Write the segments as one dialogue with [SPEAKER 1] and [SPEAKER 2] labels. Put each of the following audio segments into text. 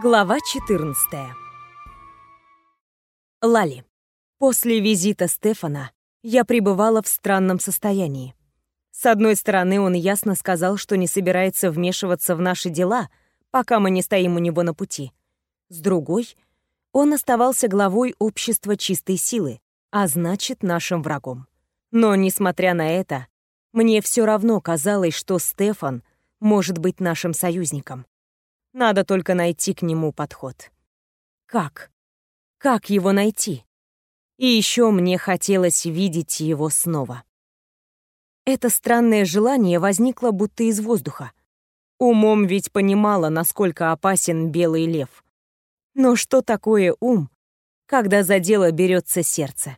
[SPEAKER 1] Глава 14. Лали. После визита Стефана я пребывала в странном состоянии. С одной стороны, он ясно сказал, что не собирается вмешиваться в наши дела, пока мы не стоим у него на пути. С другой, он оставался главой общества чистой силы, а значит, нашим врагом. Но, несмотря на это, мне все равно казалось, что Стефан может быть нашим союзником. Надо только найти к нему подход. Как? Как его найти? И еще мне хотелось видеть его снова. Это странное желание возникло будто из воздуха. Умом ведь понимала, насколько опасен белый лев. Но что такое ум, когда за дело берется сердце?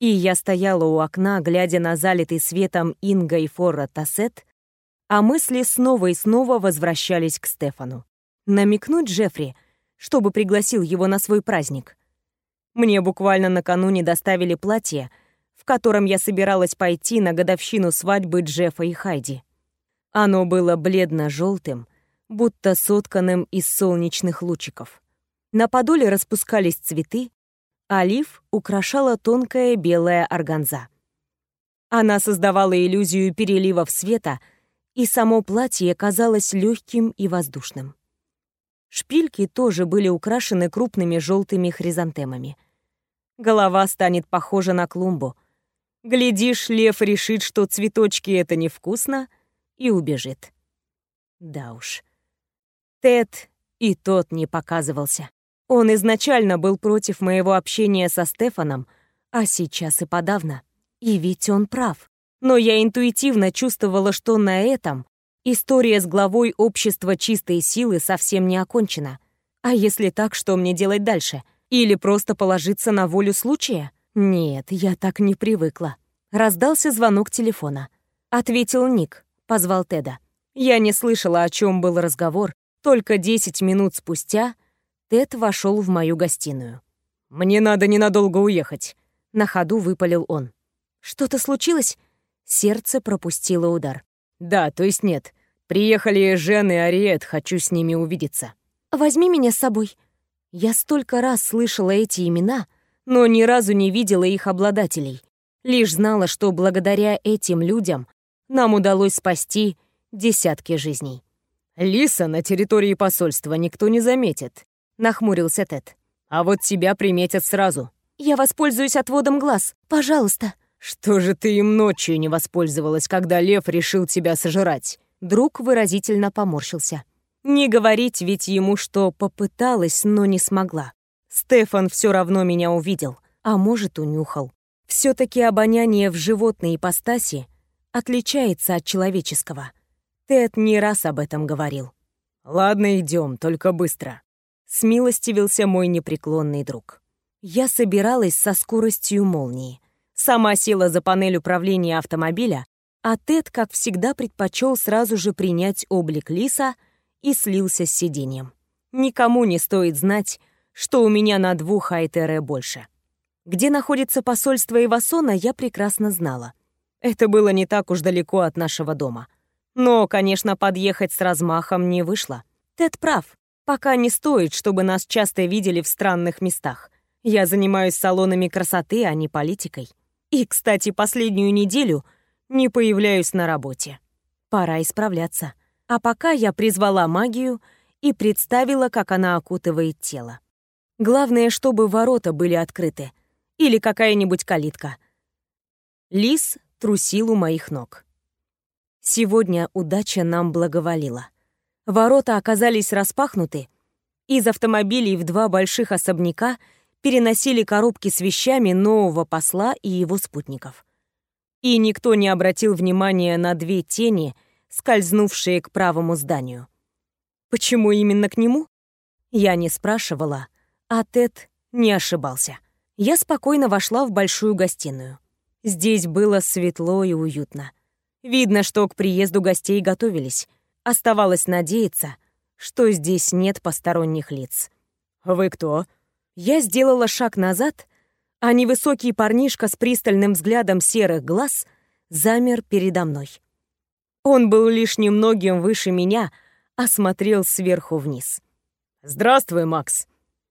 [SPEAKER 1] И я стояла у окна, глядя на залитый светом Инга и Форра Тассет, а мысли снова и снова возвращались к Стефану намекнуть Джеффри, чтобы пригласил его на свой праздник. Мне буквально накануне доставили платье, в котором я собиралась пойти на годовщину свадьбы Джеффа и Хайди. Оно было бледно-желтым, будто сотканным из солнечных лучиков. На подоле распускались цветы, лиф украшала тонкая белая органза. Она создавала иллюзию переливов света, и само платье казалось легким и воздушным. Шпильки тоже были украшены крупными желтыми хризантемами. Голова станет похожа на клумбу. Глядишь, лев решит, что цветочки — это невкусно, и убежит. Да уж. Тед и тот не показывался. Он изначально был против моего общения со Стефаном, а сейчас и подавно. И ведь он прав. Но я интуитивно чувствовала, что на этом История с главой общества чистой силы совсем не окончена. А если так, что мне делать дальше? Или просто положиться на волю случая? Нет, я так не привыкла. Раздался звонок телефона. Ответил Ник, позвал Теда. Я не слышала, о чем был разговор. Только 10 минут спустя Тед вошел в мою гостиную. «Мне надо ненадолго уехать», — на ходу выпалил он. «Что-то случилось?» Сердце пропустило удар. «Да, то есть нет. Приехали Жен и Ариет, хочу с ними увидеться». «Возьми меня с собой». Я столько раз слышала эти имена, но ни разу не видела их обладателей. Лишь знала, что благодаря этим людям нам удалось спасти десятки жизней. «Лиса на территории посольства никто не заметит», — нахмурился Тед. «А вот тебя приметят сразу». «Я воспользуюсь отводом глаз. Пожалуйста». «Что же ты им ночью не воспользовалась, когда лев решил тебя сожрать?» Друг выразительно поморщился. Не говорить ведь ему, что попыталась, но не смогла. Стефан все равно меня увидел, а может, унюхал. все таки обоняние в животной ипостаси отличается от человеческого. Тед не раз об этом говорил. «Ладно, идем, только быстро», — смилостивился мой непреклонный друг. Я собиралась со скоростью молнии. Сама села за панель управления автомобиля, а Тед, как всегда, предпочел сразу же принять облик лиса и слился с сиденьем. Никому не стоит знать, что у меня на двух Айтере больше. Где находится посольство Ивасона, я прекрасно знала. Это было не так уж далеко от нашего дома. Но, конечно, подъехать с размахом не вышло. Тед прав. Пока не стоит, чтобы нас часто видели в странных местах. Я занимаюсь салонами красоты, а не политикой. И, кстати, последнюю неделю не появляюсь на работе. Пора исправляться. А пока я призвала магию и представила, как она окутывает тело. Главное, чтобы ворота были открыты. Или какая-нибудь калитка. Лис трусил у моих ног. Сегодня удача нам благоволила. Ворота оказались распахнуты. Из автомобилей в два больших особняка — переносили коробки с вещами нового посла и его спутников. И никто не обратил внимания на две тени, скользнувшие к правому зданию. Почему именно к нему? Я не спрашивала, а Тед не ошибался. Я спокойно вошла в большую гостиную. Здесь было светло и уютно. Видно, что к приезду гостей готовились. Оставалось надеяться, что здесь нет посторонних лиц. «Вы кто?» Я сделала шаг назад, а невысокий парнишка с пристальным взглядом серых глаз замер передо мной. Он был лишь немногим выше меня, а смотрел сверху вниз.
[SPEAKER 2] «Здравствуй, Макс!»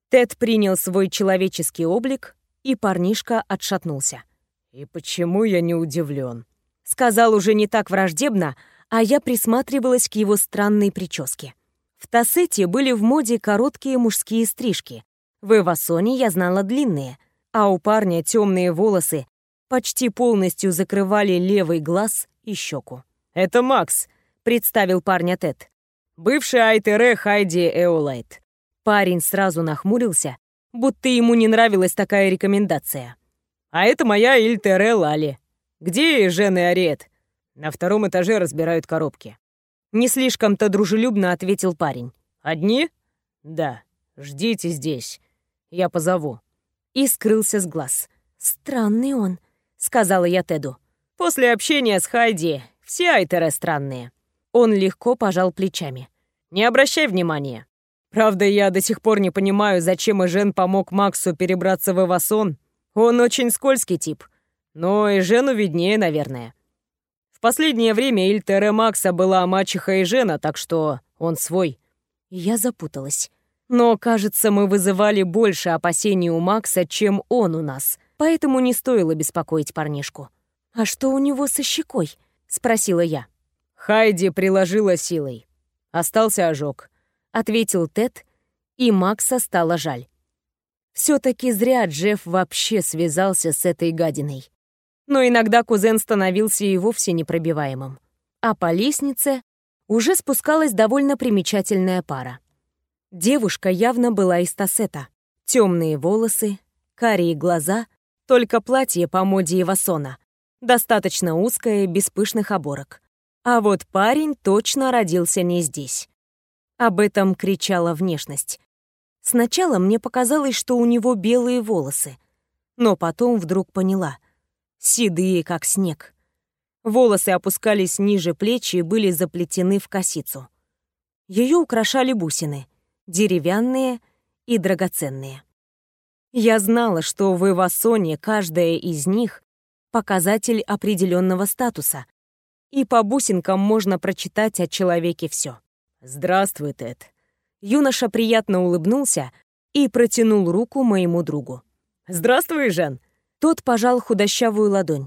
[SPEAKER 1] Тед принял свой человеческий облик, и парнишка отшатнулся.
[SPEAKER 2] «И почему я не удивлен?»
[SPEAKER 1] Сказал уже не так враждебно, а я присматривалась к его странной прическе. В Тассете были в моде короткие мужские стрижки. В Эвасоне я знала длинные, а у парня темные волосы почти полностью закрывали левый глаз и щеку.
[SPEAKER 2] «Это Макс», — представил парня Тед. «Бывший Айтере Хайди Эолайт».
[SPEAKER 1] Парень сразу нахмурился, будто ему не нравилась такая рекомендация.
[SPEAKER 2] «А это моя Ильтере Лали. Где Жен и Ариет?» «На втором этаже разбирают коробки».
[SPEAKER 1] Не слишком-то дружелюбно ответил парень.
[SPEAKER 2] «Одни?» «Да. Ждите здесь. Я позову».
[SPEAKER 1] И скрылся с глаз. «Странный он», — сказала я Теду.
[SPEAKER 2] «После общения с Хайди все Айтеры странные».
[SPEAKER 1] Он легко пожал плечами.
[SPEAKER 2] «Не обращай внимания. Правда, я до сих пор не понимаю, зачем Эжен помог Максу перебраться в Эвасон. Он очень скользкий тип. Но Эжену виднее, наверное. В последнее время Ильтере Макса была мачеха Эжена, так что он свой.
[SPEAKER 1] Я запуталась. Но, кажется, мы вызывали больше опасений у Макса, чем он у нас, поэтому не стоило беспокоить парнишку. «А что у него со щекой?» — спросила я.
[SPEAKER 2] Хайди приложила силой. Остался ожог
[SPEAKER 1] ответил Тед, и Макса стало жаль. Все-таки зря Джефф вообще связался с этой гадиной. Но иногда кузен становился и вовсе непробиваемым. А по лестнице уже спускалась довольно примечательная пара. Девушка явно была из Тассета. Темные волосы, карие глаза, только платье по моде Ивасона. Достаточно узкое, без пышных оборок. А вот парень точно родился не здесь. Об этом кричала внешность. Сначала мне показалось, что у него белые волосы, но потом вдруг поняла. Седые, как снег. Волосы опускались ниже плеч и были заплетены в косицу. Ее украшали бусины, деревянные и драгоценные. Я знала, что в Эвасоне каждая из них — показатель определенного статуса, и по бусинкам можно прочитать о человеке все.
[SPEAKER 2] «Здравствуй, Тед».
[SPEAKER 1] Юноша приятно улыбнулся и протянул руку моему другу.
[SPEAKER 2] «Здравствуй, Жан».
[SPEAKER 1] Тот пожал худощавую ладонь.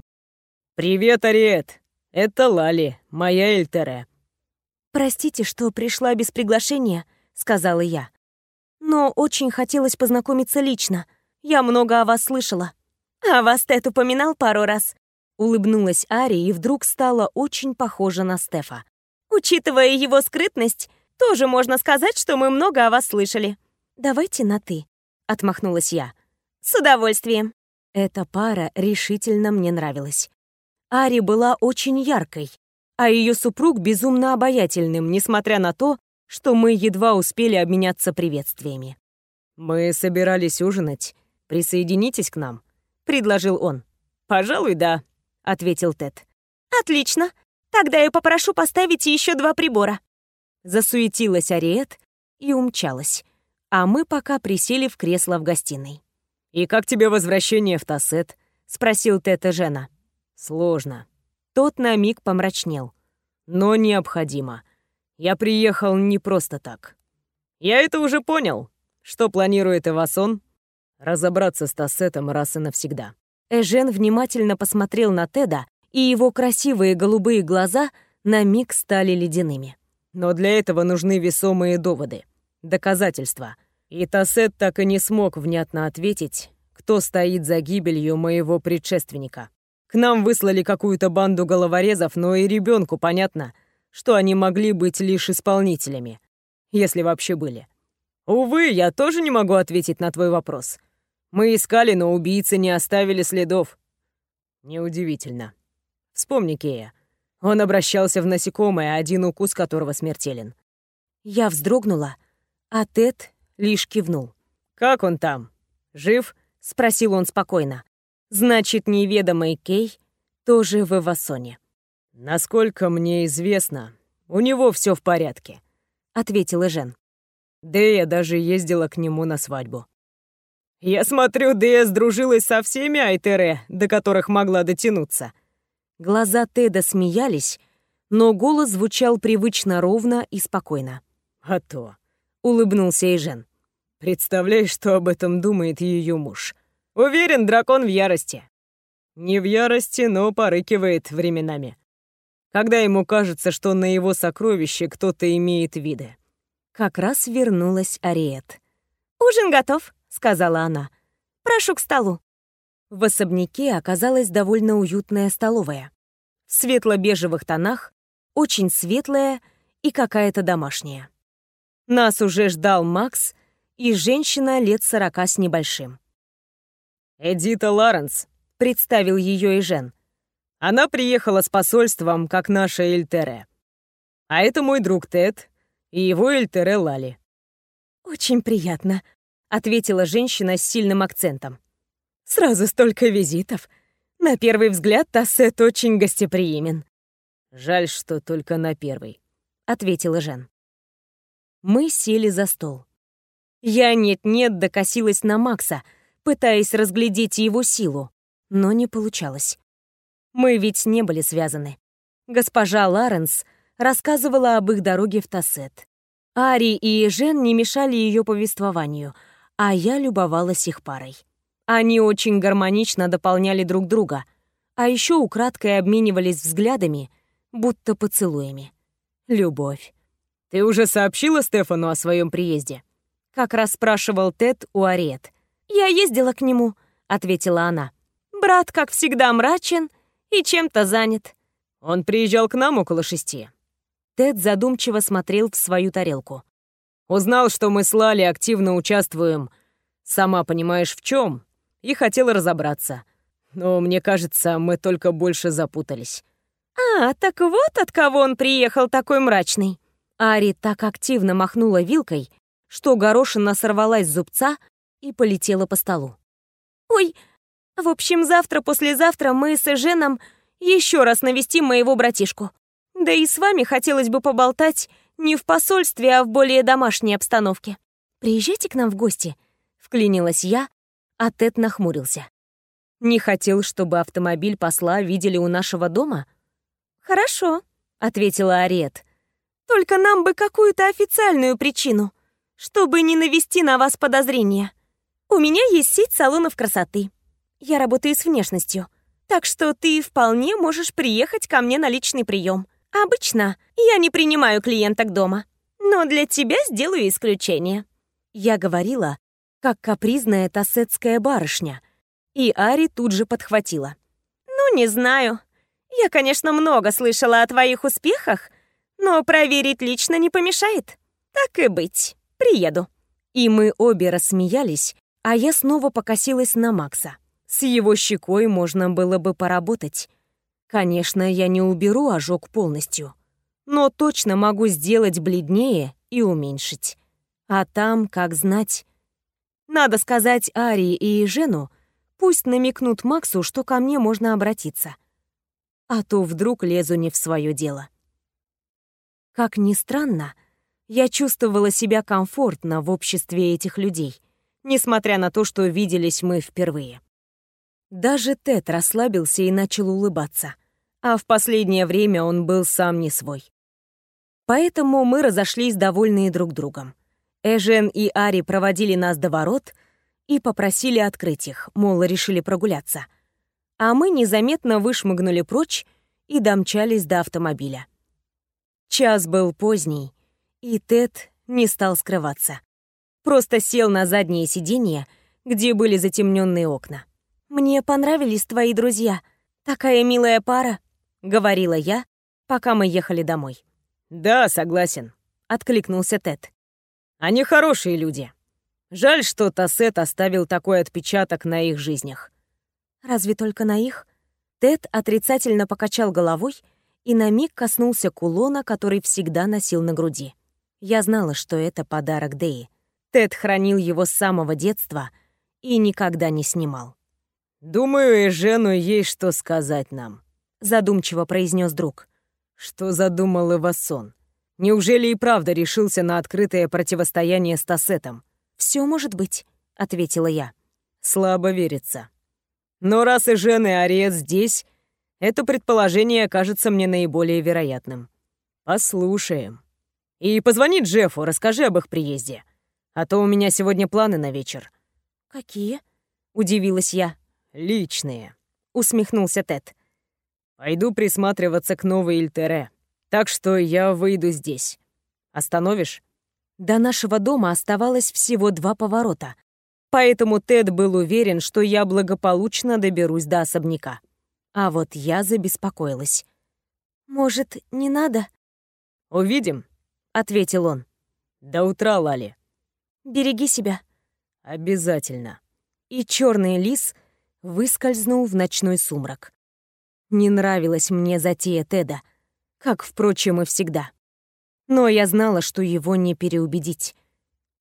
[SPEAKER 2] «Привет, Ариет. Это Лали, моя Эльтере».
[SPEAKER 1] «Простите, что пришла без приглашения», — сказала я. «Но очень хотелось познакомиться лично. Я много о вас слышала». «А вас Тед упоминал пару раз», — улыбнулась Ари и вдруг стала очень похожа на Стефа. Учитывая его скрытность, тоже можно сказать, что мы много о вас слышали. Давайте на «ты», — отмахнулась я. С удовольствием. Эта пара решительно мне нравилась. Ари была очень яркой, а ее супруг безумно обаятельным, несмотря на то, что мы едва успели обменяться приветствиями.
[SPEAKER 2] «Мы собирались ужинать. Присоединитесь к нам», — предложил он. «Пожалуй, да», — ответил Тед.
[SPEAKER 1] «Отлично. Тогда я попрошу поставить еще два прибора». Засуетилась Ариет и умчалась, а мы пока присели в кресло в гостиной.
[SPEAKER 2] «И как тебе возвращение в Тассет?» — спросил Тета Жена.
[SPEAKER 1] «Сложно». Тот на миг помрачнел.
[SPEAKER 2] «Но необходимо. Я приехал не просто так. Я это уже понял. Что планирует Эвасон? Разобраться с Тассетом раз и навсегда».
[SPEAKER 1] Эжен внимательно посмотрел на Теда, и его красивые голубые глаза на миг стали ледяными.
[SPEAKER 2] Но для этого нужны весомые доводы, доказательства. И Тассет так и не смог внятно ответить, кто стоит за гибелью моего предшественника. К нам выслали какую-то банду головорезов, но и ребенку понятно, что они могли быть лишь исполнителями, если вообще были. Увы, я тоже не могу ответить на твой вопрос. Мы искали, но убийцы не оставили следов. Неудивительно. Вспомни Кея. Он обращался в насекомое, один укус которого смертелен.
[SPEAKER 1] Я вздрогнула, а Тед лишь кивнул.
[SPEAKER 2] «Как он там? Жив?»
[SPEAKER 1] — спросил он спокойно. «Значит, неведомый Кей тоже в Эвасоне».
[SPEAKER 2] «Насколько мне известно, у него все в порядке», — ответила Жен. Дэя даже ездила к нему на свадьбу. «Я смотрю, Дэя сдружилась со всеми Айтере, до которых могла дотянуться»,
[SPEAKER 1] Глаза Теда смеялись, но голос звучал привычно ровно и спокойно.
[SPEAKER 2] «А то», —
[SPEAKER 1] улыбнулся Эжен.
[SPEAKER 2] Представляешь, что об этом думает ее муж. Уверен, дракон в ярости. Не в ярости, но порыкивает временами. Когда ему кажется, что на его сокровище кто-то имеет виды.
[SPEAKER 1] Как раз вернулась Ариет. «Ужин готов», — сказала она. «Прошу к столу». В особняке оказалась довольно уютная столовая. В светло-бежевых тонах, очень светлая и какая-то домашняя. Нас уже ждал Макс и женщина лет сорока с небольшим.
[SPEAKER 2] «Эдита Ларенс», — представил ее и Жен. «Она приехала с посольством, как наша Эльтере. А это мой друг Тед и его Эльтере Лали».
[SPEAKER 1] «Очень приятно», — ответила женщина с сильным акцентом. «Сразу столько визитов. На первый взгляд Тассет очень гостеприимен».
[SPEAKER 2] «Жаль, что только на первый», — ответила Жен.
[SPEAKER 1] Мы сели за стол. Я нет-нет докосилась на Макса, пытаясь разглядеть его силу, но не получалось. Мы ведь не были связаны. Госпожа Ларенс рассказывала об их дороге в Тассет. Ари и Жен не мешали ее повествованию, а я любовалась их парой. Они очень гармонично дополняли друг друга, а еще украдкой обменивались взглядами, будто поцелуями. Любовь.
[SPEAKER 2] «Ты уже сообщила Стефану о своем приезде?»
[SPEAKER 1] Как раз спрашивал Тед у Арет. «Я ездила к нему», — ответила она. «Брат, как всегда, мрачен и чем-то занят».
[SPEAKER 2] «Он приезжал к нам около шести».
[SPEAKER 1] Тед задумчиво смотрел в свою тарелку.
[SPEAKER 2] «Узнал, что мы с Лали активно участвуем, сама понимаешь, в чем, и хотел разобраться. Но мне кажется, мы только больше запутались».
[SPEAKER 1] «А, так вот от кого он приехал такой мрачный». Ари так активно махнула вилкой, что горошина сорвалась с зубца и полетела по столу. «Ой, в общем, завтра-послезавтра мы с Эженом еще раз навестим моего братишку. Да и с вами хотелось бы поболтать не в посольстве, а в более домашней обстановке. Приезжайте к нам в гости», — вклинилась я, а Тед нахмурился. «Не хотел, чтобы автомобиль посла видели у нашего дома?» «Хорошо», — ответила Ариет. Только нам бы какую-то официальную причину, чтобы не навести на вас подозрения. У меня есть сеть салонов красоты. Я работаю с внешностью, так что ты вполне можешь приехать ко мне на личный прием. Обычно я не принимаю клиенток дома, но для тебя сделаю исключение». Я говорила, как капризная тассетская барышня, и Ари тут же подхватила. «Ну, не знаю. Я, конечно, много слышала о твоих успехах, но проверить лично не помешает. Так и быть, приеду». И мы обе рассмеялись, а я снова покосилась на Макса. С его щекой можно было бы поработать. Конечно, я не уберу ожог полностью, но точно могу сделать бледнее и уменьшить. А там, как знать... Надо сказать Арии и Жену, пусть намекнут Максу, что ко мне можно обратиться. А то вдруг лезу не в свое дело. Как ни странно, я чувствовала себя комфортно в обществе этих людей, несмотря на то, что виделись мы впервые. Даже Тед расслабился и начал улыбаться, а в последнее время он был сам не свой. Поэтому мы разошлись довольные друг другом. Эжен и Ари проводили нас до ворот и попросили открыть их, мол, решили прогуляться. А мы незаметно вышмыгнули прочь и домчались до автомобиля. Час был поздний, и Тед не стал скрываться. Просто сел на заднее сиденье, где были затемненные окна. «Мне понравились твои друзья. Такая милая пара», — говорила я, пока мы ехали домой.
[SPEAKER 2] «Да, согласен», —
[SPEAKER 1] откликнулся Тед.
[SPEAKER 2] «Они хорошие люди. Жаль, что Тассет оставил такой отпечаток на их жизнях».
[SPEAKER 1] «Разве только на их?» Тед отрицательно покачал головой и на миг коснулся кулона, который всегда носил на груди. Я знала, что это подарок Дэи. Тед хранил его с самого детства и никогда не снимал.
[SPEAKER 2] «Думаю, и Жену есть что сказать нам», — задумчиво произнес друг. «Что задумал Ивасон? Неужели и правда решился на открытое противостояние с Тассетом?»
[SPEAKER 1] «Все может быть», — ответила я.
[SPEAKER 2] «Слабо верится. Но раз и Жен и Ариет здесь, это предположение кажется мне наиболее вероятным. Послушаем. И позвони Джеффу, расскажи об их приезде. А то у меня сегодня планы на вечер».
[SPEAKER 1] «Какие?» — удивилась я.
[SPEAKER 2] «Личные», —
[SPEAKER 1] усмехнулся Тед.
[SPEAKER 2] «Пойду присматриваться к новой Ильтере, так что я выйду здесь. Остановишь?»
[SPEAKER 1] До нашего дома оставалось всего два поворота, поэтому Тед был уверен, что я благополучно доберусь до особняка. А вот я забеспокоилась. «Может, не надо?»
[SPEAKER 2] «Увидим», —
[SPEAKER 1] ответил он.
[SPEAKER 2] «До утра, Лали».
[SPEAKER 1] «Береги себя».
[SPEAKER 2] «Обязательно».
[SPEAKER 1] И черный лис выскользнул в ночной сумрак. Не нравилась мне затея Теда, как, впрочем, и всегда. Но я знала, что его не переубедить.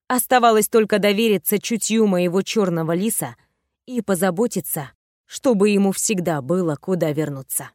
[SPEAKER 1] Оставалось только довериться чутью моего черного лиса и позаботиться, чтобы ему всегда было куда вернуться.